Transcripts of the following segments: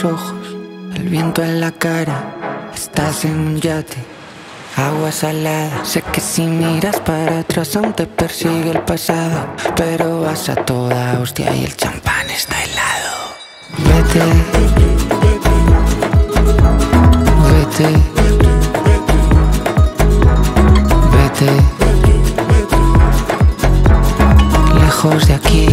El viento en la cara. Estás en un yate, agua salada. Sé que si miras para atrás aún te persigue el pasado. Pero vas a toda hostia y el champán está helado. Vete, vete, vete, lejos de aquí.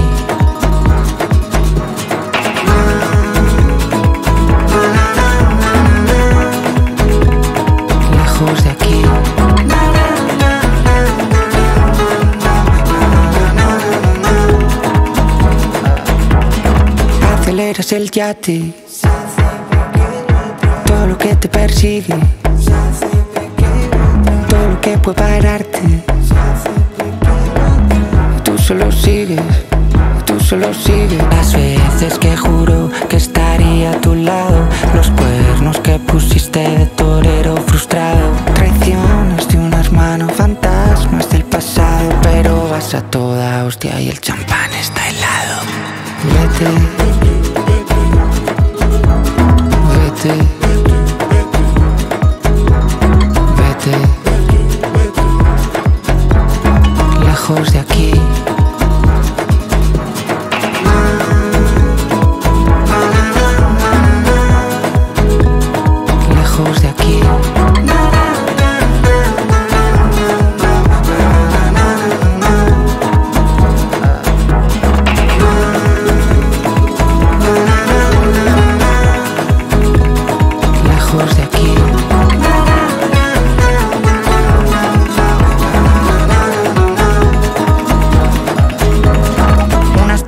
Aceleras el yate. Todo lo que te persigue. Todo lo que puede pararte. Tú solo sigues. Tú solo sigues. Las veces que juro que estaría a tu lado. Los cuernos que pusiste de torero frustrado. Traiciones de unas manos, fantasmas del pasado. Pero vas a toda hostia y el champán está helado. Vete. Lejos de aquí.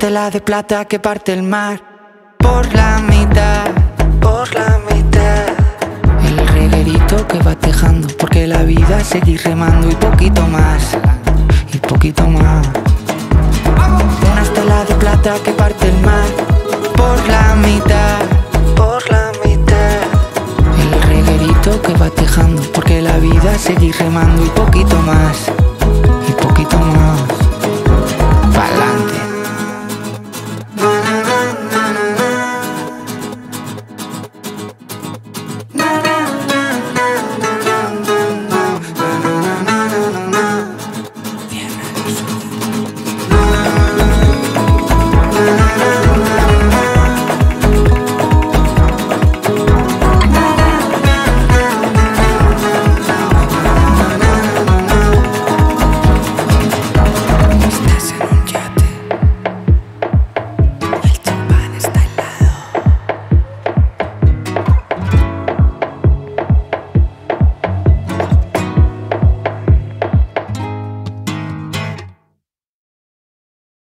Estela de plata que parte el mar por la mitad, por la mitad. El reguerito que va tejando porque la vida seguir remando y poquito más, y poquito más. Una estela de plata que parte el mar por la mitad, por la mitad. El reguerito que va tejando porque la vida seguir remando y poquito más.